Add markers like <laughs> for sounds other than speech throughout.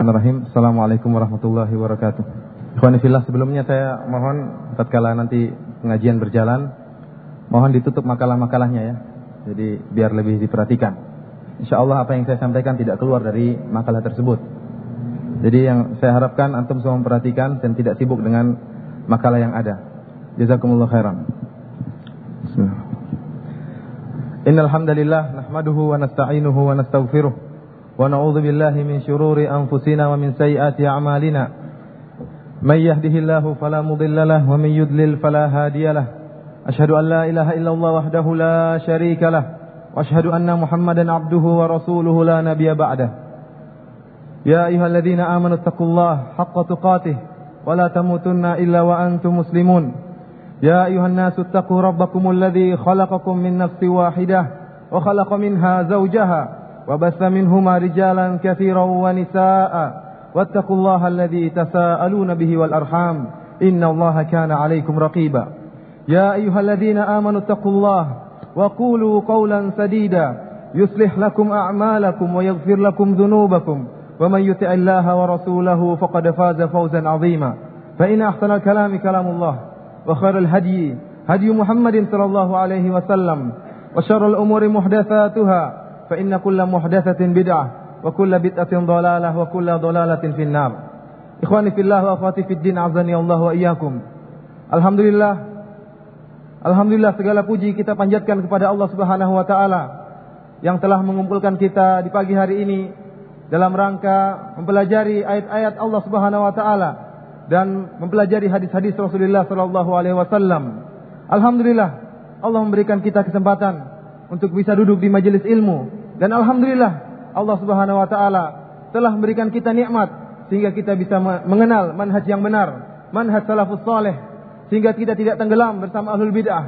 Bismillahirrahmanirrahim. Assalamualaikum warahmatullahi wabarakatuh. Ikhwanifillah sebelumnya saya mohon tatkala nanti pengajian berjalan mohon ditutup makalah-makalahnya ya. Jadi biar lebih diperhatikan. Insya Allah apa yang saya sampaikan tidak keluar dari makalah tersebut. Jadi yang saya harapkan antum semua memperhatikan dan tidak sibuk dengan makalah yang ada. Jazakumullah khairan. Bismillah. Innal hamdalillah nahmaduhu wa nasta'inuhu wa nastaghfiruh. ونعوذ بالله من شرور أنفسنا ومن سيئات أعمالنا. من يهده الله فلا مضل له ومن يضلل فلا هادي له. أشهد أن لا إله إلا الله وحده لا شريك له وأشهد أن محمدا عبده ورسوله لا نبي بعده. يا أيها الذين آمنوا اتقوا الله حق تقاته ولا تموتن إلا وأنتم مسلمون. يا أيها الناس اتقوا ربكم الذي خلقكم من نفس واحدة وخلق منها زوجها وبث منهما رجالا كثيرا ونساء. واتقوا الله الذي تساءلون به والأرحام. إن الله كان عليكم رقيبا. يا أيها الذين آمنوا اتقوا الله وقولوا قولا سديدا. يصلح لكم أعمالكم ويغفر لكم ذنوبكم. ومن يطع الله ورسوله فقد فاز فوزا عظيما. فإن أحسن الكلام كلام الله وخير الهدي هدي محمد صلى الله عليه وسلم. وشر الأمور محدثاتها. فإن كل محدثة بدعة وكل بدعة ضلالة وكل ضلالة في النار إخواني في الله وأخواتي في الدين عزني الله وإياكم Alhamdulillah Alhamdulillah segala puji kita panjatkan kepada Allah Subhanahu wa taala yang telah mengumpulkan kita di pagi hari ini dalam rangka mempelajari ayat-ayat Allah Subhanahu wa taala dan mempelajari hadis-hadis Rasulullah sallallahu alaihi wasallam. Alhamdulillah Allah memberikan kita kesempatan untuk bisa duduk di majelis ilmu dan alhamdulillah Allah Subhanahu wa taala telah memberikan kita nikmat sehingga kita bisa mengenal manhaj yang benar, manhaj salafus saleh sehingga kita tidak tenggelam bersama ahlul bid'ah,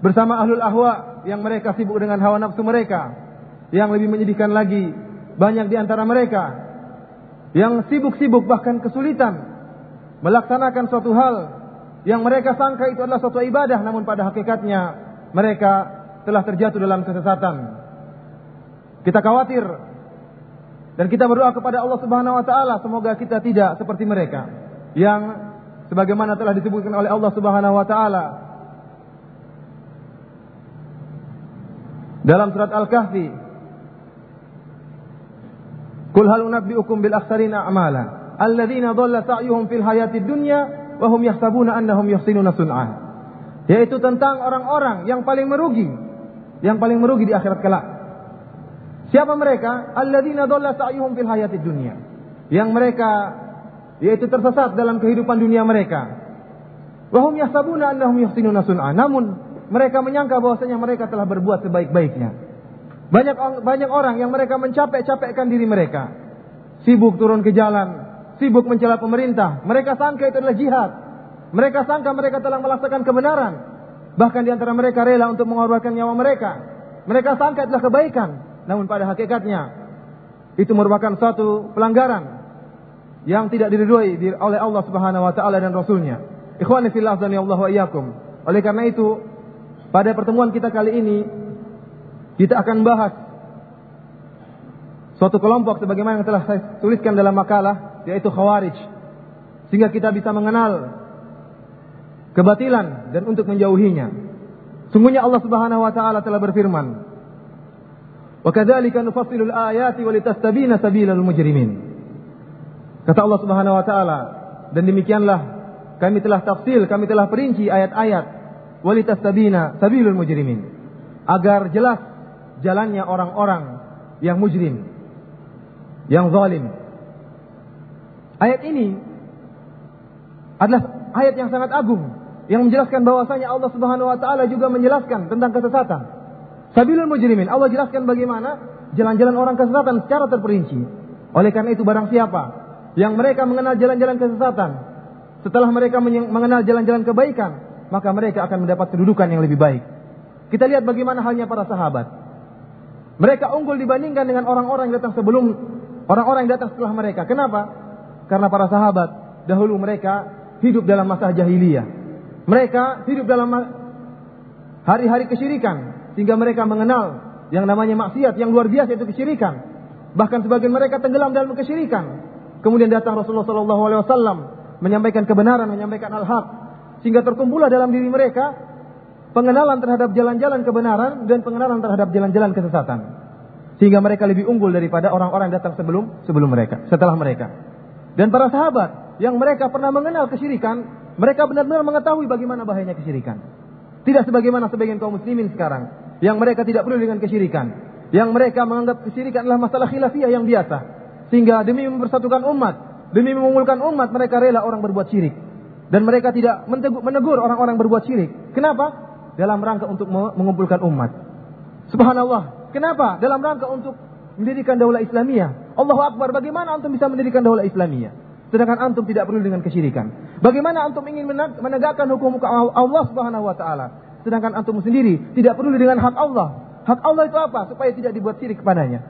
bersama ahlul ahwa yang mereka sibuk dengan hawa nafsu mereka. Yang lebih menyedihkan lagi, banyak di antara mereka yang sibuk-sibuk bahkan kesulitan melaksanakan suatu hal yang mereka sangka itu adalah suatu ibadah namun pada hakikatnya mereka telah terjatuh dalam kesesatan. Kita khawatir. Dan kita berdoa kepada Allah Subhanahu wa taala semoga kita tidak seperti mereka yang sebagaimana telah disebutkan oleh Allah Subhanahu wa taala dalam surat Al-Kahfi. Qul hal unabbiukum bil akhsarina a'mala alladzina dhalla sa'yuhum fil hayatid dunya wa hum yahsabuna annahum yuhsinuna sun'a yaitu tentang orang-orang yang paling merugi yang paling merugi di akhirat kelak Siapa mereka? Alladzina dhalla sa'yuhum fil hayatid dunya. Yang mereka yaitu tersesat dalam kehidupan dunia mereka. Wa hum yahsabuna annahum yuhsinuna sun'a. Namun mereka menyangka bahwasanya mereka telah berbuat sebaik-baiknya. Banyak banyak orang yang mereka mencapek-capekkan diri mereka. Sibuk turun ke jalan, sibuk mencela pemerintah. Mereka sangka itu adalah jihad. Mereka sangka mereka telah melaksanakan kebenaran. Bahkan di antara mereka rela untuk mengorbankan nyawa mereka. Mereka sangka adalah kebaikan. Namun pada hakikatnya itu merupakan suatu pelanggaran yang tidak diridhoi oleh Allah Subhanahu wa taala dan rasulnya. Ikhwani fillah dan Allah wa iyyakum. Oleh karena itu, pada pertemuan kita kali ini kita akan bahas suatu kelompok sebagaimana yang telah saya tuliskan dalam makalah yaitu Khawarij. Sehingga kita bisa mengenal kebatilan dan untuk menjauhinya. Sungguhnya Allah Subhanahu wa taala telah berfirman, Nufassilul ayati wa litastabina sabilal mujrimin. Kata Allah Subhanahu wa taala, dan demikianlah kami telah tafsil, kami telah perinci ayat-ayat wa litastabina sabilul mujrimin. Agar jelas jalannya orang-orang yang mujrim, yang zalim. Ayat ini adalah ayat yang sangat agung yang menjelaskan bahwasanya Allah Subhanahu wa taala juga menjelaskan tentang kesesatan. Sabilul mujrimin. Allah jelaskan bagaimana jalan-jalan orang kesesatan secara terperinci. Oleh karena itu barang siapa yang mereka mengenal jalan-jalan kesesatan, setelah mereka mengenal jalan-jalan kebaikan, maka mereka akan mendapat kedudukan yang lebih baik. Kita lihat bagaimana halnya para sahabat. Mereka unggul dibandingkan dengan orang-orang yang datang sebelum orang-orang yang datang setelah mereka. Kenapa? Karena para sahabat dahulu mereka hidup dalam masa jahiliyah. Mereka hidup dalam hari-hari kesyirikan. Sehingga mereka mengenal yang namanya maksiat yang luar biasa itu kesyirikan. Bahkan sebagian mereka tenggelam dalam kesyirikan. Kemudian datang Rasulullah wasallam menyampaikan kebenaran, menyampaikan al-haq sehingga terkumpullah dalam diri mereka pengenalan terhadap jalan-jalan kebenaran dan pengenalan terhadap jalan-jalan kesesatan. Sehingga mereka lebih unggul daripada orang-orang datang sebelum sebelum mereka, setelah mereka. Dan para sahabat yang mereka pernah mengenal kesyirikan, mereka benar-benar mengetahui bagaimana bahayanya kesyirikan. Tidak sebagaimana sebagian kaum muslimin sekarang yang mereka tidak peduli dengan kesyirikan, yang mereka menganggap kesyirikan adalah masalah khilafiyah yang biasa. Sehingga demi mempersatukan umat, demi mengumpulkan umat mereka rela orang berbuat syirik. Dan mereka tidak menegur orang-orang berbuat syirik. Kenapa? Dalam rangka untuk mengumpulkan umat. Subhanallah, Kenapa? Dalam rangka untuk mendirikan daulah Islamiyah. Allahu Akbar, bagaimana antum bisa mendirikan daulah Islamiyah? Sedangkan antum tidak perlu dengan kesyirikan. Bagaimana antum ingin menegakkan hukum Allah Subhanahu wa taala? Sedangkan antum sendiri tidak perlu dengan hak Allah. Hak Allah itu apa? Supaya tidak dibuat syirik kepadanya.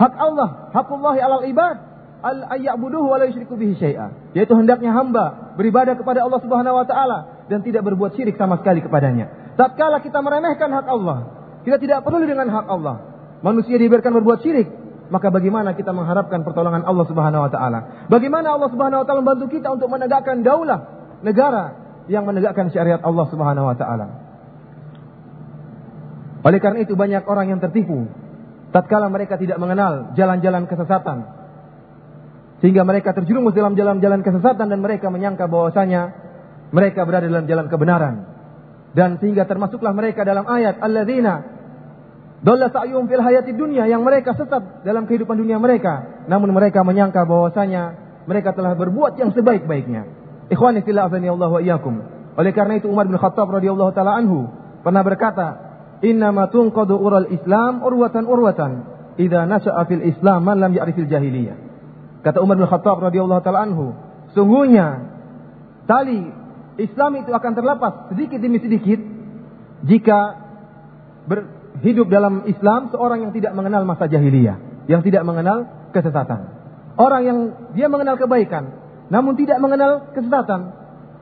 Hak Allah, hakullahi alal ibad, al ayyabuduhu wa la yusyriku bihi syai'a. Yaitu hendaknya hamba beribadah kepada Allah Subhanahu wa taala dan tidak berbuat syirik sama sekali kepadanya. Tatkala kita meremehkan hak Allah, kita tidak perlu dengan hak Allah. Manusia dibiarkan berbuat syirik. Maka bagaimana kita mengharapkan pertolongan Allah Subhanahu wa taala? Bagaimana Allah Subhanahu wa taala membantu kita untuk menegakkan daulah negara yang menegakkan syariat Allah Subhanahu wa taala? Oleh karena itu banyak orang yang tertipu tatkala mereka tidak mengenal jalan-jalan kesesatan. Sehingga mereka terjerumus dalam jalan-jalan kesesatan dan mereka menyangka bahwasanya mereka berada dalam jalan kebenaran. Dan sehingga termasuklah mereka dalam ayat alladzina Dalla sa'yum fil hayati dunia yang mereka sesat dalam kehidupan dunia mereka. Namun mereka menyangka bahwasanya mereka telah berbuat yang sebaik-baiknya. Ikhwani fillah afani Allah wa iyyakum. Oleh karena itu Umar bin Khattab radhiyallahu taala anhu pernah berkata, "Inna ma tunqadu ural Islam urwatan urwatan idza nasha'a fil Islam man lam ya'rifil jahiliyah." Kata Umar bin Khattab radhiyallahu taala anhu, sungguhnya tali Islam itu akan terlepas sedikit demi sedikit jika ber, hidup dalam Islam seorang yang tidak mengenal masa jahiliyah, yang tidak mengenal kesesatan. Orang yang dia mengenal kebaikan, namun tidak mengenal kesesatan,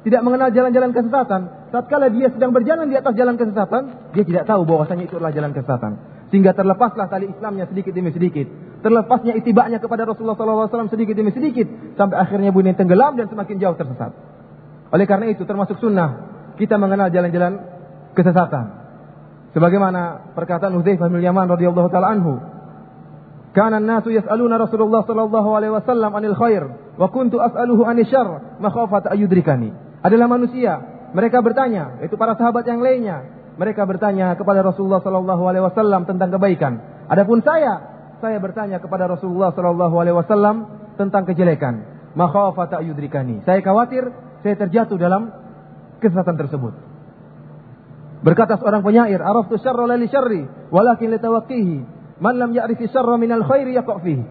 tidak mengenal jalan-jalan kesesatan. Tatkala dia sedang berjalan di atas jalan kesesatan, dia tidak tahu bahwasanya itu adalah jalan kesesatan. Sehingga terlepaslah tali Islamnya sedikit demi sedikit. Terlepasnya itibaknya kepada Rasulullah SAW sedikit demi sedikit. Sampai akhirnya bunyi tenggelam dan semakin jauh tersesat. Oleh karena itu termasuk sunnah. Kita mengenal jalan-jalan kesesatan. Sebagaimana perkataan Hudzaifah bin Yaman radhiyallahu taala anhu, "Kana an-nasu yas'aluna Rasulullah sallallahu alaihi wasallam 'anil khair wa kuntu as'aluhu 'anil syarr makhafata ayudrikani." Adalah manusia, mereka bertanya, itu para sahabat yang lainnya, mereka bertanya kepada Rasulullah sallallahu alaihi wasallam tentang kebaikan. Adapun saya, saya bertanya kepada Rasulullah sallallahu alaihi wasallam tentang kejelekan. Makhafata ayudrikani. Saya khawatir saya terjatuh dalam kesesatan tersebut. Berkata seorang penyair, "Araftu syarra la li syarri, walakin li tawaqqihi. Man lam ya'rifi syarra minal khairi yaqa fihi."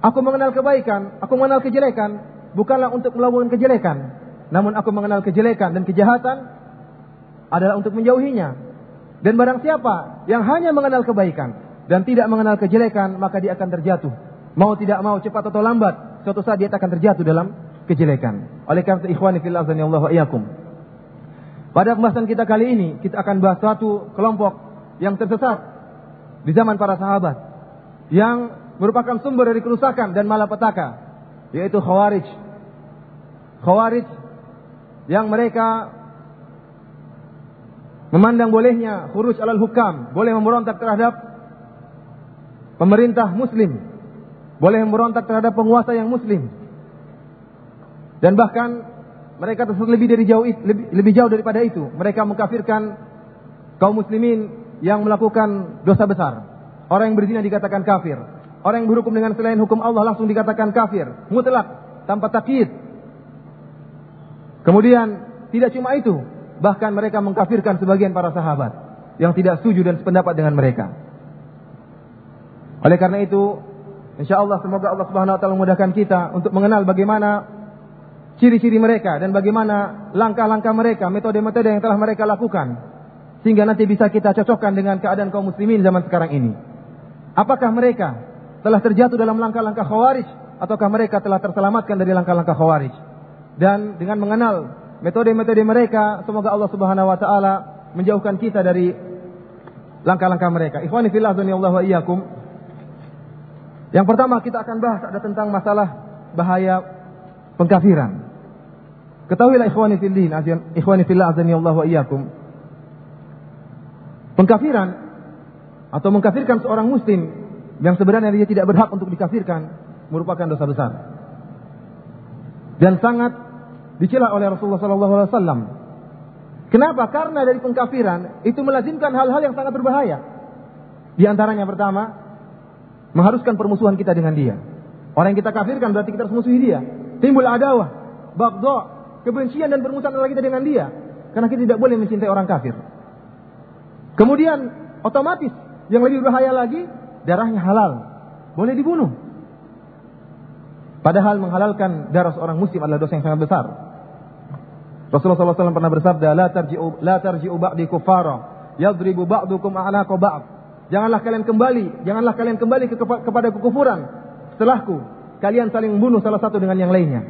Aku mengenal kebaikan, aku mengenal kejelekan, bukanlah untuk melakukan kejelekan, namun aku mengenal kejelekan dan kejahatan adalah untuk menjauhinya. Dan barang siapa yang hanya mengenal kebaikan dan tidak mengenal kejelekan, maka dia akan terjatuh. Mau tidak mau, cepat atau lambat, suatu saat dia akan terjatuh dalam kejelekan. Oleh karena itu, ikhwani fillah Allah wa iyyakum. Pada pembahasan kita kali ini, kita akan bahas suatu kelompok yang tersesat di zaman para sahabat. Yang merupakan sumber dari kerusakan dan malapetaka. Yaitu Khawarij. Khawarij yang mereka memandang bolehnya khuruj alal hukam. Boleh memberontak terhadap pemerintah muslim. Boleh memberontak terhadap penguasa yang muslim. Dan bahkan mereka tersebut lebih dari jauh lebih, lebih jauh daripada itu. Mereka mengkafirkan kaum muslimin yang melakukan dosa besar. Orang yang berzina dikatakan kafir. Orang yang berhukum dengan selain hukum Allah langsung dikatakan kafir. Mutlak, tanpa takyid. Kemudian tidak cuma itu, bahkan mereka mengkafirkan sebagian para sahabat yang tidak setuju dan sependapat dengan mereka. Oleh karena itu, insya Allah semoga Allah Subhanahu Wa Taala memudahkan kita untuk mengenal bagaimana ciri-ciri mereka dan bagaimana langkah-langkah mereka, metode-metode yang telah mereka lakukan. Sehingga nanti bisa kita cocokkan dengan keadaan kaum muslimin zaman sekarang ini. Apakah mereka telah terjatuh dalam langkah-langkah khawarij ataukah mereka telah terselamatkan dari langkah-langkah khawarij? Dan dengan mengenal metode-metode mereka, semoga Allah Subhanahu wa taala menjauhkan kita dari langkah-langkah mereka. Ikhwani fillah Allah wa iyyakum. Yang pertama kita akan bahas ada tentang masalah bahaya pengkafiran. Ketahuilah ikhwani fillah, ikhwani fillah Allah wa iyyakum. Pengkafiran atau mengkafirkan seorang muslim yang sebenarnya dia tidak berhak untuk dikafirkan merupakan dosa besar. Dan sangat dicela oleh Rasulullah sallallahu alaihi wasallam. Kenapa? Karena dari pengkafiran itu melazimkan hal-hal yang sangat berbahaya. Di antaranya pertama, mengharuskan permusuhan kita dengan dia. Orang yang kita kafirkan berarti kita harus musuhi dia. Timbul adawah, bagdo, kebencian dan permusuhan antara kita dengan dia. Karena kita tidak boleh mencintai orang kafir. Kemudian otomatis yang lebih berbahaya lagi darahnya halal, boleh dibunuh. Padahal menghalalkan darah seorang muslim adalah dosa yang sangat besar. Rasulullah SAW pernah bersabda, "La tarji'u la tarji'u ba'di kufara, yadribu ba'dukum a'naqa ba'd." Janganlah kalian kembali, janganlah kalian kembali ke, kepada kekufuran setelahku. Kalian saling membunuh salah satu dengan yang lainnya.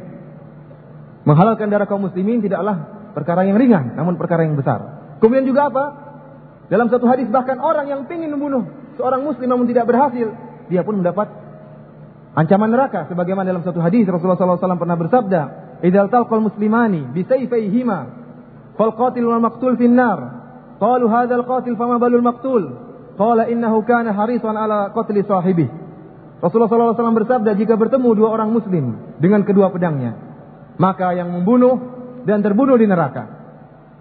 Menghalalkan darah kaum muslimin tidaklah perkara yang ringan, namun perkara yang besar. Kemudian juga apa? Dalam satu hadis bahkan orang yang ingin membunuh seorang muslim namun tidak berhasil, dia pun mendapat ancaman neraka. Sebagaimana dalam satu hadis Rasulullah SAW pernah bersabda, "Idzal talqal muslimani bi sayfayhima fal qatil wal maqtul fin nar." Qalu hadzal qatil fama balul maqtul? Qala innahu kana harisan ala qatli sahibi. Rasulullah SAW bersabda, jika bertemu dua orang muslim dengan kedua pedangnya, maka yang membunuh dan terbunuh di neraka.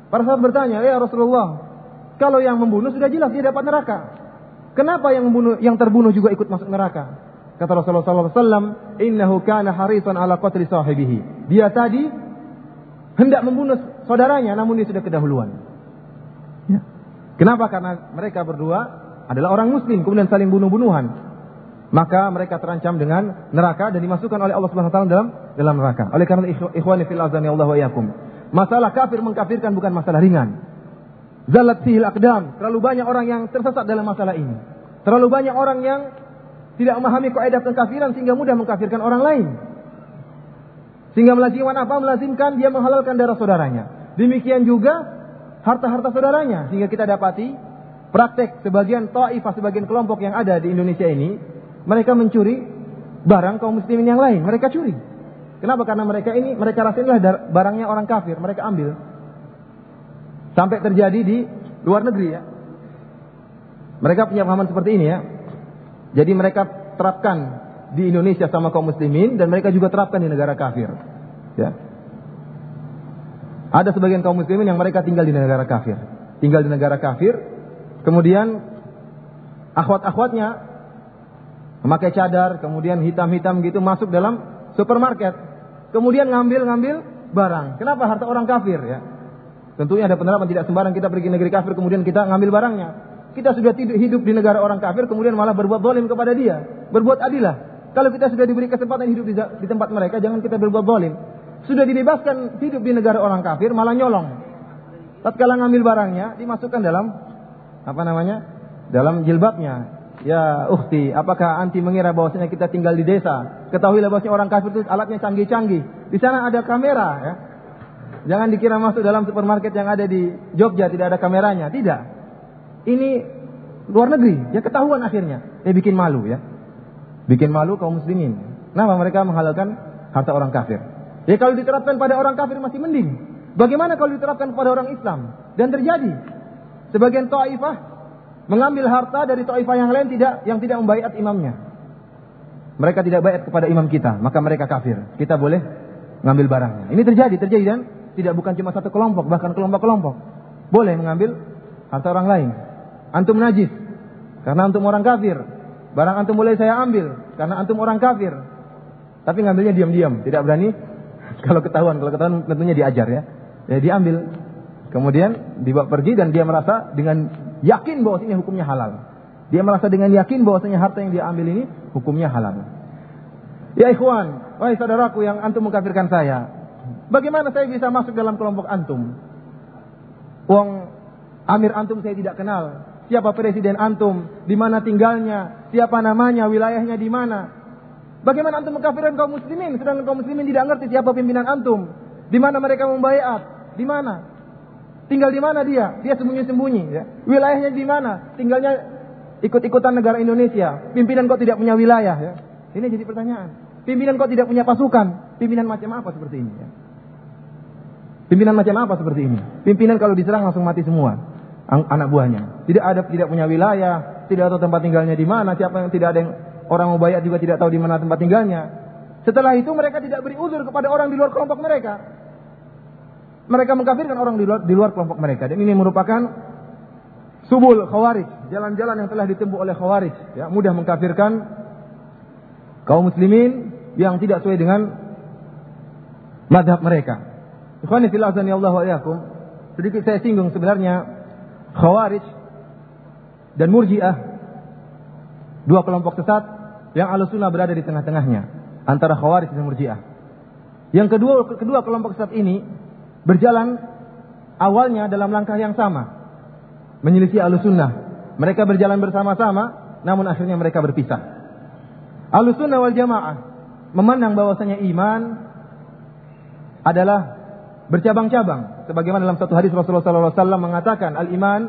Para sahabat bertanya, ya Rasulullah, kalau yang membunuh sudah jelas dia dapat neraka. Kenapa yang membunuh, yang terbunuh juga ikut masuk neraka? Kata Rasulullah SAW, Innahu kana harisan ala qatli sahibihi. Dia tadi hendak membunuh saudaranya, namun dia sudah kedahuluan. Ya. Kenapa? Karena mereka berdua adalah orang muslim, kemudian saling bunuh-bunuhan. Maka mereka terancam dengan neraka dan dimasukkan oleh Allah Subhanahu wa taala dalam dalam neraka. Oleh karena ikhwani fil azani Allah wa yakum. Masalah kafir mengkafirkan bukan masalah ringan. Zalat fihil akdam. Terlalu banyak orang yang tersesat dalam masalah ini. Terlalu banyak orang yang tidak memahami kaidah pengkafiran sehingga mudah mengkafirkan orang lain. Sehingga melazimkan apa? Melazimkan dia menghalalkan darah saudaranya. Demikian juga harta-harta saudaranya. Sehingga kita dapati praktek sebagian ta'ifah, sebagian kelompok yang ada di Indonesia ini. Mereka mencuri barang kaum muslimin yang lain. Mereka curi. Kenapa? Karena mereka ini, mereka rasa inilah barangnya orang kafir. Mereka ambil. Sampai terjadi di luar negeri ya. Mereka punya pemahaman seperti ini ya. Jadi mereka terapkan di Indonesia sama kaum muslimin dan mereka juga terapkan di negara kafir. Ya. Ada sebagian kaum muslimin yang mereka tinggal di negara kafir. Tinggal di negara kafir. Kemudian akhwat-akhwatnya memakai cadar, kemudian hitam-hitam gitu masuk dalam supermarket. Kemudian ngambil-ngambil barang. Kenapa harta orang kafir ya? Tentunya ada penerapan tidak sembarang kita pergi negeri kafir kemudian kita ngambil barangnya. Kita sudah hidup di negara orang kafir kemudian malah berbuat zalim kepada dia. Berbuat adilah. Kalau kita sudah diberi kesempatan hidup di, di tempat mereka jangan kita berbuat zalim. Sudah dibebaskan hidup di negara orang kafir malah nyolong. Tatkala ngambil barangnya dimasukkan dalam apa namanya? Dalam jilbabnya. Ya uhti, apakah anti mengira bahwasanya kita tinggal di desa? Ketahuilah bahwasanya orang kafir itu alatnya canggih-canggih. Di sana ada kamera ya. Jangan dikira masuk dalam supermarket yang ada di Jogja tidak ada kameranya. Tidak. Ini luar negeri. Ya ketahuan akhirnya. Ya bikin malu ya. Bikin malu kaum muslimin. Kenapa mereka menghalalkan harta orang kafir? Ya kalau diterapkan pada orang kafir masih mending. Bagaimana kalau diterapkan pada orang Islam? Dan terjadi. Sebagian ta'ifah mengambil harta dari ta'ifah yang lain tidak yang tidak membaiat imamnya. Mereka tidak baiat kepada imam kita, maka mereka kafir. Kita boleh ngambil barangnya. Ini terjadi, terjadi dan tidak bukan cuma satu kelompok, bahkan kelompok-kelompok. Boleh mengambil harta orang lain. Antum najis karena antum orang kafir. Barang antum boleh saya ambil karena antum orang kafir. Tapi ngambilnya diam-diam, tidak berani. <laughs> Kalau ketahuan, kalau ketahuan tentunya diajar ya. Ya diambil. Kemudian dibawa pergi dan dia merasa dengan yakin bahwa ini hukumnya halal. Dia merasa dengan yakin bahwasanya harta yang dia ambil ini hukumnya halal. Ya ikhwan, wahai saudaraku yang antum mengkafirkan saya, Bagaimana saya bisa masuk dalam kelompok antum? Wong Amir antum saya tidak kenal. Siapa presiden antum? Di mana tinggalnya? Siapa namanya? Wilayahnya di mana? Bagaimana antum mengkafirkan kaum muslimin sedangkan kaum muslimin tidak ngerti siapa pimpinan antum? Di mana mereka membayar? Di mana? Tinggal di mana dia? Dia sembunyi-sembunyi ya. Wilayahnya di mana? Tinggalnya ikut-ikutan negara Indonesia. Pimpinan kok tidak punya wilayah ya. Ini jadi pertanyaan. Pimpinan kok tidak punya pasukan? Pimpinan macam apa seperti ini? Ya? Pimpinan macam apa seperti ini? Pimpinan kalau diserang langsung mati semua anak buahnya. Tidak ada tidak punya wilayah, tidak tahu tempat tinggalnya di mana, siapa yang tidak ada yang orang mau bayar juga tidak tahu di mana tempat tinggalnya. Setelah itu mereka tidak beri uzur kepada orang di luar kelompok mereka. Mereka mengkafirkan orang di luar, di luar kelompok mereka. Dan ini merupakan subul khawarij, jalan-jalan yang telah ditempuh oleh khawarij, ya, mudah mengkafirkan kaum muslimin yang tidak sesuai dengan madhab mereka. Ikhwani fillah Allah wa Sedikit saya singgung sebenarnya Khawarij dan Murji'ah dua kelompok sesat yang Ahlussunnah berada di tengah-tengahnya antara Khawarij dan Murji'ah. Yang kedua kedua kelompok sesat ini berjalan awalnya dalam langkah yang sama menyelisih Ahlussunnah. Mereka berjalan bersama-sama namun akhirnya mereka berpisah. Ahlussunnah wal Jamaah memandang bahwasanya iman adalah bercabang-cabang. Sebagaimana dalam satu hadis Rasulullah SAW mengatakan, al-iman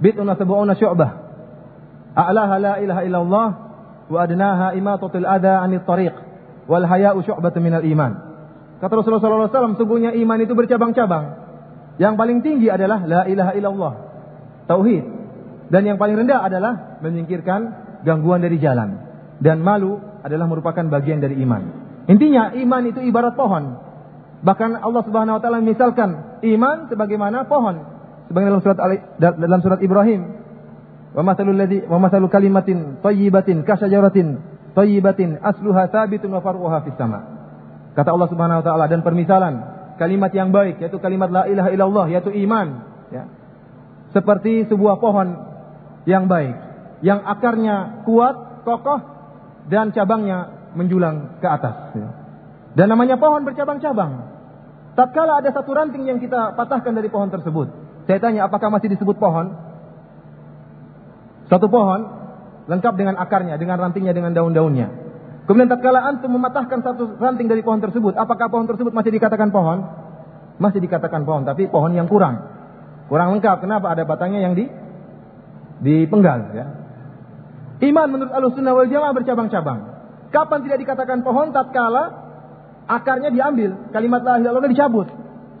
bid'un wa sab'una syu'bah. A'laha la ilaha illallah wa adnaha imatatul adha 'anil tariq wal haya'u syu'batun minal iman. Kata Rasulullah SAW, sungguhnya iman itu bercabang-cabang. Yang paling tinggi adalah la ilaha illallah. Tauhid. Dan yang paling rendah adalah menyingkirkan gangguan dari jalan. Dan malu adalah merupakan bagian dari iman. Intinya iman itu ibarat pohon. Bahkan Allah Subhanahu wa taala misalkan iman sebagaimana pohon. Sebagaimana dalam surat dalam surat Ibrahim. Wa masalul ladzi wa masalul kalimatin thayyibatin kasyajaratin thayyibatin asluha thabitun wa far'uha fis sama. Kata Allah Subhanahu wa taala dan permisalan kalimat yang baik yaitu kalimat la ilaha illallah yaitu iman ya. Seperti sebuah pohon yang baik yang akarnya kuat, kokoh dan cabangnya menjulang ke atas ya. Dan namanya pohon bercabang-cabang. Tatkala ada satu ranting yang kita patahkan dari pohon tersebut. Saya tanya apakah masih disebut pohon? Satu pohon lengkap dengan akarnya, dengan rantingnya, dengan daun-daunnya. Kemudian tatkala antum mematahkan satu ranting dari pohon tersebut, apakah pohon tersebut masih dikatakan pohon? Masih dikatakan pohon, tapi pohon yang kurang. Kurang lengkap. Kenapa? Ada batangnya yang di dipenggal ya. Iman menurut Ahlussunnah wal Jamaah bercabang-cabang. Kapan tidak dikatakan pohon tatkala akarnya diambil, kalimat la ilaha dicabut.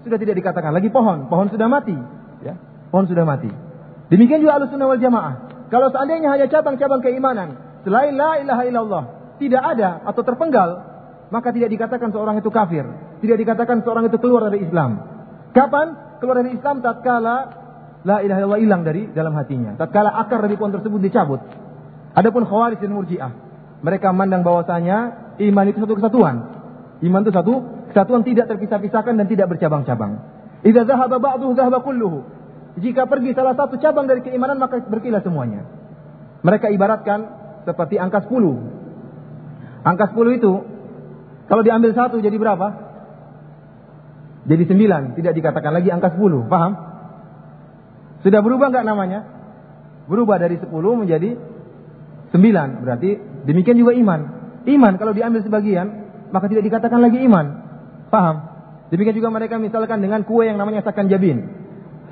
Sudah tidak dikatakan lagi pohon, pohon sudah mati, ya. Pohon sudah mati. Demikian juga Ahlussunnah wal Jamaah. Kalau seandainya hanya cabang-cabang keimanan selain la ilaha illallah tidak ada atau terpenggal, maka tidak dikatakan seorang itu kafir, tidak dikatakan seorang itu keluar dari Islam. Kapan keluar dari Islam tatkala la ilaha illallah hilang dari dalam hatinya, tatkala akar dari pohon tersebut dicabut. Adapun Khawarij dan Murji'ah, mereka memandang bahwasanya iman itu satu kesatuan. Iman itu satu kesatuan tidak terpisah-pisahkan dan tidak bercabang-cabang. Idza zahaba ba'duhu zahaba kulluhu. Jika pergi salah satu cabang dari keimanan maka berkilah semuanya. Mereka ibaratkan seperti angka 10. Angka 10 itu kalau diambil satu jadi berapa? Jadi 9, tidak dikatakan lagi angka 10, paham? Sudah berubah nggak namanya? Berubah dari 10 menjadi 9, berarti demikian juga iman. Iman kalau diambil sebagian maka tidak dikatakan lagi iman. Paham? Demikian juga mereka misalkan dengan kue yang namanya sakan jabin.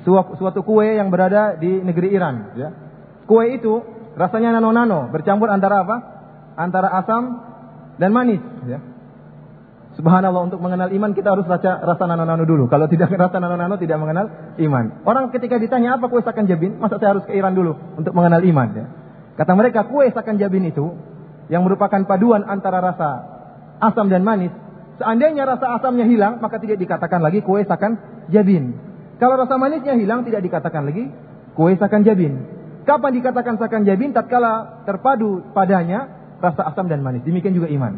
Suatu kue yang berada di negeri Iran. Ya. Kue itu rasanya nano-nano, bercampur antara apa? Antara asam dan manis. Ya. Subhanallah untuk mengenal iman kita harus rasa, rasa nano-nano dulu. Kalau tidak rasa nano-nano tidak mengenal iman. Orang ketika ditanya apa kue sakan jabin, masa saya harus ke Iran dulu untuk mengenal iman. Ya. Kata mereka kue sakan jabin itu yang merupakan paduan antara rasa asam dan manis. Seandainya rasa asamnya hilang, maka tidak dikatakan lagi kue sakan jabin. Kalau rasa manisnya hilang, tidak dikatakan lagi kue sakan jabin. Kapan dikatakan sakan jabin? Tatkala terpadu padanya rasa asam dan manis. Demikian juga iman.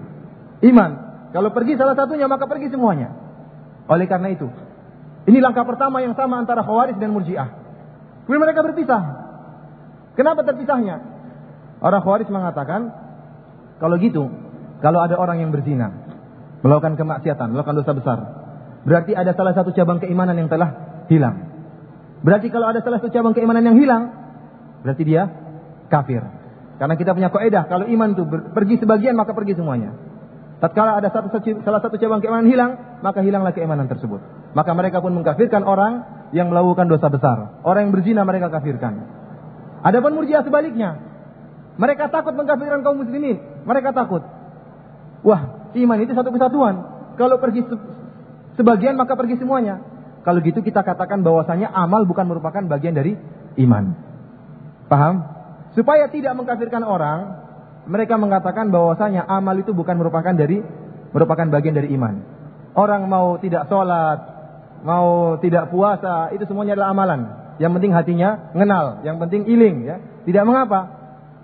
Iman. Kalau pergi salah satunya, maka pergi semuanya. Oleh karena itu, ini langkah pertama yang sama antara Khawarij dan Murji'ah. Kemudian mereka berpisah. Kenapa terpisahnya? Orang Khawarij mengatakan, kalau gitu, kalau ada orang yang berzina, melakukan kemaksiatan, melakukan dosa besar, berarti ada salah satu cabang keimanan yang telah hilang. Berarti kalau ada salah satu cabang keimanan yang hilang, berarti dia kafir. Karena kita punya kaidah, kalau iman itu pergi sebagian maka pergi semuanya. Tatkala ada satu, salah satu cabang keimanan hilang, maka hilanglah keimanan tersebut. Maka mereka pun mengkafirkan orang yang melakukan dosa besar. Orang yang berzina mereka kafirkan. Adapun murjiah sebaliknya. Mereka takut mengkafirkan kaum muslimin. Mereka takut. Wah, iman itu satu kesatuan. Kalau pergi sebagian maka pergi semuanya. Kalau gitu kita katakan bahwasanya amal bukan merupakan bagian dari iman. Paham? Supaya tidak mengkafirkan orang, mereka mengatakan bahwasanya amal itu bukan merupakan dari merupakan bagian dari iman. Orang mau tidak sholat, mau tidak puasa, itu semuanya adalah amalan. Yang penting hatinya mengenal, yang penting iling ya. Tidak mengapa.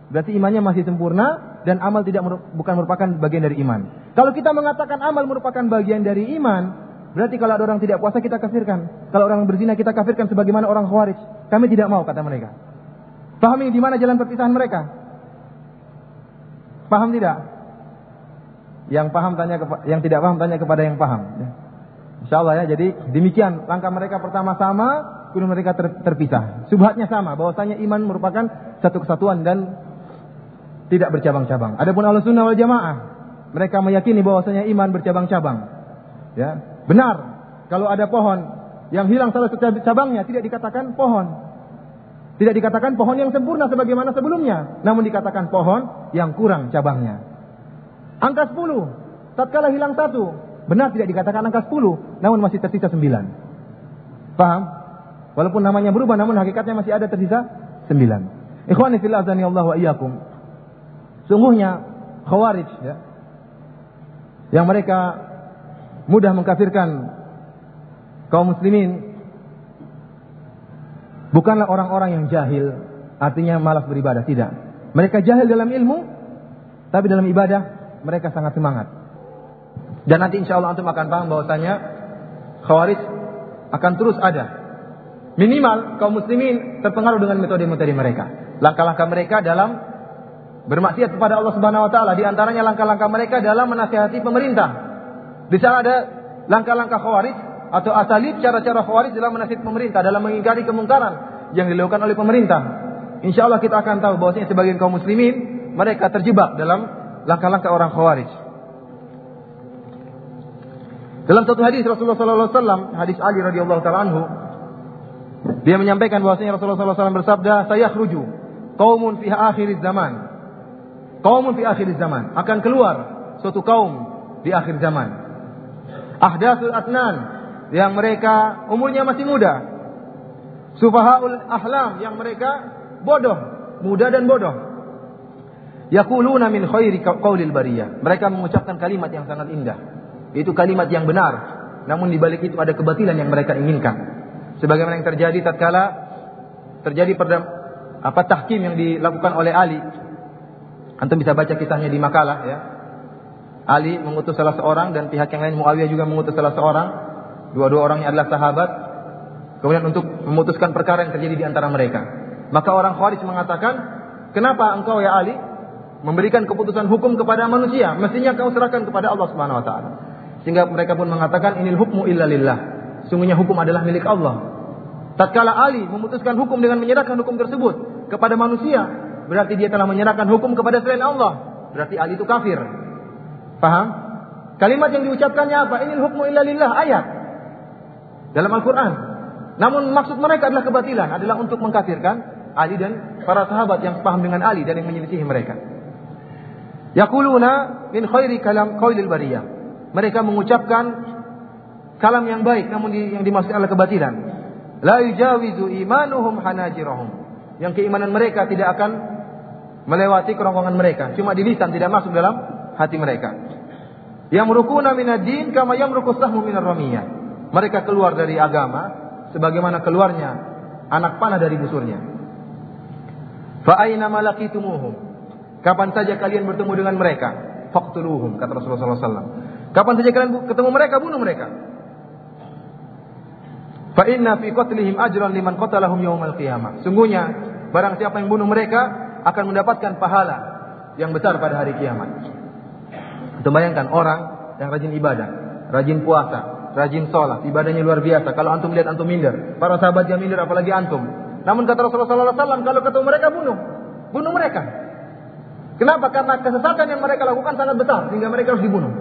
Berarti imannya masih sempurna dan amal tidak bukan merupakan bagian dari iman. Kalau kita mengatakan amal merupakan bagian dari iman, berarti kalau ada orang tidak puasa kita kafirkan. Kalau orang berzina kita kafirkan sebagaimana orang khawarij. Kami tidak mau kata mereka. Pahami di mana jalan perpisahan mereka? Paham tidak? Yang paham tanya yang tidak paham tanya kepada yang paham. Ya. Insya Allah ya. Jadi demikian langkah mereka pertama sama, kemudian mereka ter, terpisah. Subhatnya sama, bahwasanya iman merupakan satu kesatuan dan tidak bercabang-cabang. Adapun ahlu sunnah wal jamaah, mereka meyakini bahwasanya iman bercabang-cabang. Ya, benar. Kalau ada pohon yang hilang salah satu cabangnya, tidak dikatakan pohon. Tidak dikatakan pohon yang sempurna sebagaimana sebelumnya, namun dikatakan pohon yang kurang cabangnya. Angka 10, tatkala hilang satu, benar tidak dikatakan angka 10, namun masih tersisa 9. Paham? Walaupun namanya berubah, namun hakikatnya masih ada tersisa 9. Ikhwani fillah azani Allah wa iyyakum. Sungguhnya khawarij ya, yang mereka mudah mengkafirkan kaum muslimin Bukanlah orang-orang yang jahil, artinya malas beribadah, tidak. Mereka jahil dalam ilmu, tapi dalam ibadah mereka sangat semangat. Dan nanti insya Allah antum akan paham bahwasanya khawarij akan terus ada. Minimal kaum muslimin terpengaruh dengan metode-metode mereka. Langkah-langkah mereka dalam bermaksiat kepada Allah Subhanahu wa taala, di antaranya langkah-langkah mereka dalam menasihati pemerintah. Di sana ada langkah-langkah khawarij atau asalib cara-cara khawarij dalam menasihati pemerintah dalam mengingkari kemungkaran yang dilakukan oleh pemerintah. Insya Allah kita akan tahu bahwasanya sebagian kaum muslimin mereka terjebak dalam langkah-langkah orang khawarij. Dalam satu hadis Rasulullah SAW, hadis Ali radhiyallahu taala anhu, dia menyampaikan bahwasanya Rasulullah SAW bersabda, "Saya khruju kaumun fi akhir zaman." Kaumun fi akhir zaman akan keluar suatu kaum di akhir zaman. Ahdasul atnan yang mereka umurnya masih muda. Sufahaul ahlam yang mereka bodoh, muda dan bodoh. Yaquluna min khairi qaulil bariyah. Mereka mengucapkan kalimat yang sangat indah. Itu kalimat yang benar. Namun di balik itu ada kebatilan yang mereka inginkan. Sebagaimana yang terjadi tatkala terjadi pada apa tahkim yang dilakukan oleh Ali. Antum bisa baca kisahnya di makalah ya. Ali mengutus salah seorang dan pihak yang lain Muawiyah juga mengutus salah seorang Dua-dua orangnya adalah sahabat. Kemudian untuk memutuskan perkara yang terjadi di antara mereka. Maka orang Khawarij mengatakan, "Kenapa engkau ya Ali memberikan keputusan hukum kepada manusia? Mestinya kau serahkan kepada Allah Subhanahu wa taala." Sehingga mereka pun mengatakan, "Inil hukmu illa lillah." Sungguhnya hukum adalah milik Allah. Tatkala Ali memutuskan hukum dengan menyerahkan hukum tersebut kepada manusia, berarti dia telah menyerahkan hukum kepada selain Allah. Berarti Ali itu kafir. Paham? Kalimat yang diucapkannya apa? Inil hukmu illa lillah ayat dalam Al-Quran. Namun maksud mereka adalah kebatilan, adalah untuk mengkafirkan Ali dan para sahabat yang paham dengan Ali dan yang menyelisihi mereka. Yaquluna min khairi kalam qaulil bariyah. Mereka mengucapkan kalam yang baik namun yang dimaksud adalah kebatilan. La yujawizu imanuhum hanajirahum. Yang keimanan mereka tidak akan melewati kerongkongan mereka, cuma di lisan tidak masuk dalam hati mereka. Yang merukuna minad-din kama yamruku sahmu minar ramiyah. Mereka keluar dari agama sebagaimana keluarnya anak panah dari busurnya. Fa aina malakitumuhum? Kapan saja kalian bertemu dengan mereka, faqtuluhum kata Rasulullah SAW. Kapan saja kalian ketemu mereka, bunuh mereka. Fa inna fi qatlihim ajran liman qatalahum yaumal qiyamah. Sungguhnya barang siapa yang bunuh mereka akan mendapatkan pahala yang besar pada hari kiamat. Untuk bayangkan orang yang rajin ibadah, rajin puasa, rajin sholat, ibadahnya luar biasa. Kalau antum lihat antum minder, para sahabat yang minder apalagi antum. Namun kata Rasulullah SAW, kalau ketemu mereka bunuh, bunuh mereka. Kenapa? Karena kesesatan yang mereka lakukan sangat besar sehingga mereka harus dibunuh.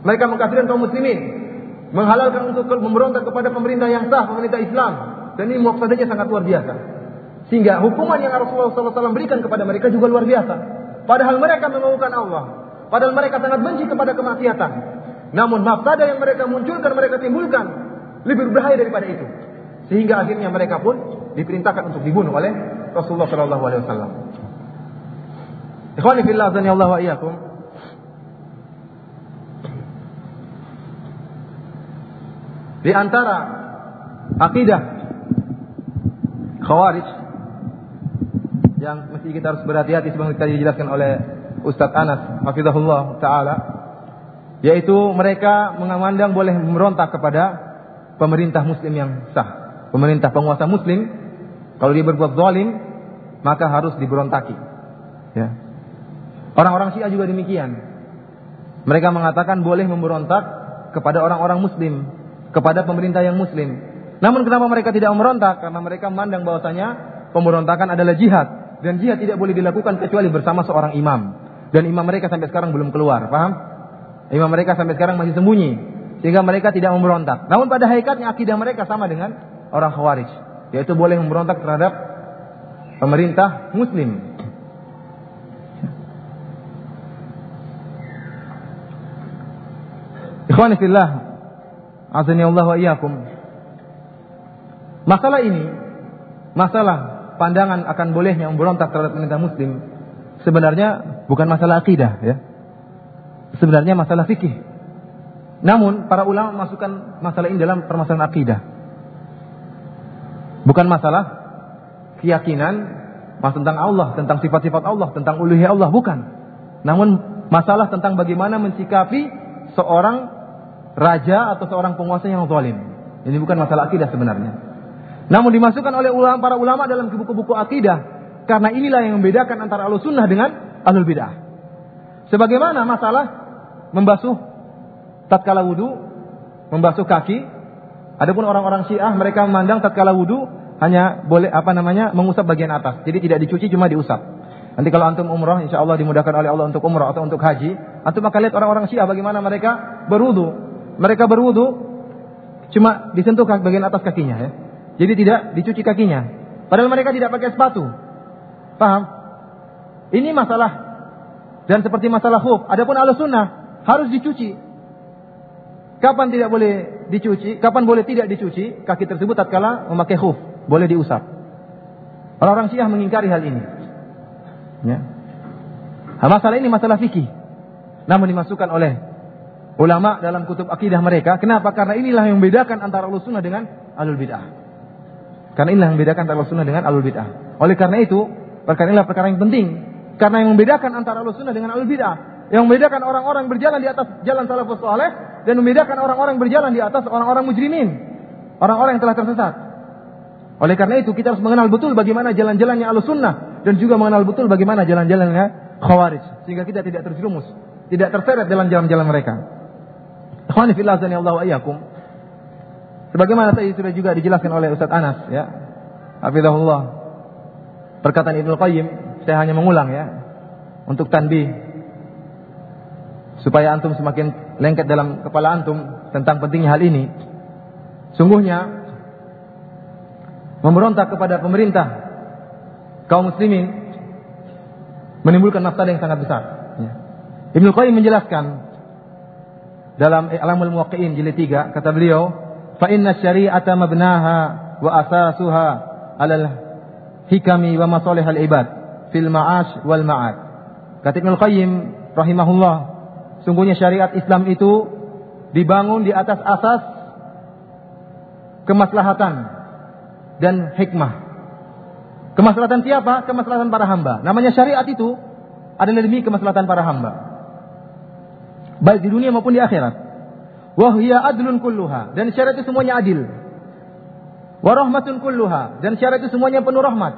Mereka mengkafirkan kaum muslimin, menghalalkan untuk memberontak kepada pemerintah yang sah, pemerintah Islam. Dan ini muksadanya sangat luar biasa. Sehingga hukuman yang Rasulullah SAW berikan kepada mereka juga luar biasa. Padahal mereka memaukan Allah. Padahal mereka sangat benci kepada kemaksiatan. Namun mafsada yang mereka munculkan, mereka timbulkan lebih berbahaya daripada itu. Sehingga akhirnya mereka pun diperintahkan untuk dibunuh oleh Rasulullah Shallallahu Alaihi Wasallam. Ikhwani fillah Allah wa iyyakum. Di antara akidah Khawarij yang mesti kita harus berhati-hati sebagaimana tadi dijelaskan oleh Ustaz Anas hafizahullah taala yaitu mereka mengamandang boleh memberontak kepada pemerintah muslim yang sah, pemerintah penguasa muslim kalau dia berbuat zalim maka harus diberontaki. Ya. Orang-orang Syiah juga demikian. Mereka mengatakan boleh memberontak kepada orang-orang muslim, kepada pemerintah yang muslim. Namun kenapa mereka tidak memberontak? Karena mereka memandang bahwasanya pemberontakan adalah jihad dan jihad tidak boleh dilakukan kecuali bersama seorang imam. Dan imam mereka sampai sekarang belum keluar, paham? Imam mereka sampai sekarang masih sembunyi. Sehingga mereka tidak memberontak. Namun pada hakikatnya akidah mereka sama dengan orang Khawarij. Yaitu boleh memberontak terhadap pemerintah muslim. Ikhwani azani Allah wa iyyakum. Masalah ini, masalah pandangan akan bolehnya memberontak terhadap pemerintah muslim sebenarnya bukan masalah akidah ya. Sebenarnya masalah fikih. Namun para ulama masukkan masalah ini dalam permasalahan akidah. Bukan masalah keyakinan mas tentang Allah, tentang sifat-sifat Allah, tentang uluhiyah Allah, bukan. Namun masalah tentang bagaimana mensikapi seorang raja atau seorang penguasa yang zalim. Ini bukan masalah akidah sebenarnya. Namun dimasukkan oleh ulama para ulama dalam buku-buku akidah karena inilah yang membedakan antara alus sunnah dengan alul bid'ah. Sebagaimana masalah membasuh tatkala wudhu, membasuh kaki. Adapun orang-orang Syiah mereka memandang tatkala wudhu hanya boleh apa namanya mengusap bagian atas. Jadi tidak dicuci cuma diusap. Nanti kalau antum umroh, insya Allah dimudahkan oleh Allah untuk umroh atau untuk haji, antum akan lihat orang-orang Syiah bagaimana mereka berwudu. Mereka berwudu cuma disentuh bagian atas kakinya ya. Jadi tidak dicuci kakinya. Padahal mereka tidak pakai sepatu. Paham? Ini masalah. Dan seperti masalah khuf. Adapun al sunnah harus dicuci. Kapan tidak boleh dicuci? Kapan boleh tidak dicuci? Kaki tersebut tatkala memakai khuf. Boleh diusap. Orang-orang Syiah mengingkari hal ini. Ya. Nah, masalah ini masalah fikih. Namun dimasukkan oleh ulama dalam kutub akidah mereka. Kenapa? Karena inilah yang membedakan antara alus sunnah dengan alul bid'ah. Karena inilah yang membedakan antara sunnah dengan alul bid'ah. Oleh karena itu, Perkara inilah perkara yang penting. Karena yang membedakan antara alus sunnah dengan alul bid'ah. Yang membedakan orang-orang berjalan di atas jalan salafus saleh dan membedakan orang-orang berjalan di atas orang-orang mujrimin. Orang-orang yang telah tersesat. Oleh karena itu kita harus mengenal betul bagaimana jalan-jalannya alus sunnah dan juga mengenal betul bagaimana jalan-jalannya khawarij sehingga kita tidak terjerumus, tidak terseret dalam jalan-jalan mereka. Ikhwani fillah Allah. Sebagaimana tadi sudah juga dijelaskan oleh Ustaz Anas ya. Hafizahullah perkataan Ibnu Qayyim, saya hanya mengulang ya untuk tanbih supaya antum semakin lengket dalam kepala antum tentang pentingnya hal ini. Sungguhnya memberontak kepada pemerintah kaum muslimin menimbulkan mafsadah yang sangat besar. Ya. Ibnu Qayyim menjelaskan dalam Alamul Muwaqqi'in jilid 3 kata beliau, "Fa inna syari'ata mabnaha wa asasuha 'alal hikami wa masalihal ibad fil ma'ash wal ma'ad. Kata Ibnu Qayyim rahimahullah, sungguhnya syariat Islam itu dibangun di atas asas kemaslahatan dan hikmah. Kemaslahatan siapa? Kemaslahatan para hamba. Namanya syariat itu adalah demi kemaslahatan para hamba. Baik di dunia maupun di akhirat. Wahya adlun kulluha. Dan syariat itu semuanya adil. Warahmatun kulluha dan syariat itu semuanya penuh rahmat.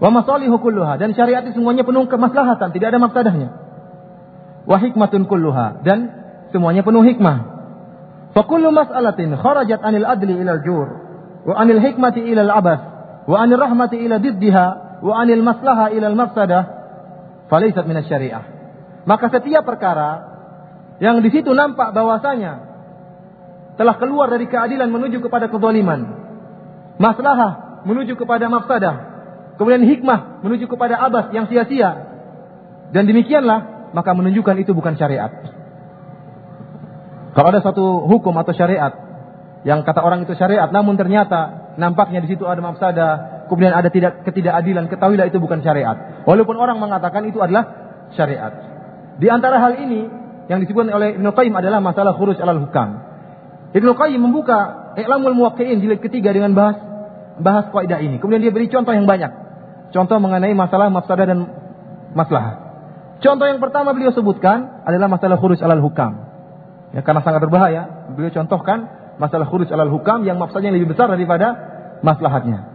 Wa masalihu kulluha dan syariat itu semuanya penuh kemaslahatan, tidak ada mafsadahnya. Wa hikmatun kulluha dan semuanya penuh hikmah. Fa kullu mas'alatin kharajat anil adli ila al-jur wa anil hikmati ila al-abath wa anil rahmati ila diddiha wa anil maslaha ila al-mafsadah falaysat min syariah. Maka setiap perkara yang di situ nampak bahwasanya telah keluar dari keadilan menuju kepada kezaliman. Maslahah menuju kepada mafsadah. Kemudian hikmah menuju kepada abas yang sia-sia. Dan demikianlah maka menunjukkan itu bukan syariat. Kalau ada satu hukum atau syariat yang kata orang itu syariat, namun ternyata nampaknya di situ ada mafsada, kemudian ada tidak ketidakadilan, ketahuilah itu bukan syariat. Walaupun orang mengatakan itu adalah syariat. Di antara hal ini yang disebutkan oleh Ibnu Qayyim adalah masalah khuruj alal hukam. Ibnu Qayyim membuka I'lamul Muwaqqi'in jilid ketiga dengan bahas bahas kaidah ini. Kemudian dia beri contoh yang banyak. Contoh mengenai masalah mafsadah dan maslahah. Contoh yang pertama beliau sebutkan adalah masalah khuruj alal hukam. Ya, karena sangat berbahaya, beliau contohkan masalah khuruj alal hukam yang mafsadnya lebih besar daripada maslahatnya.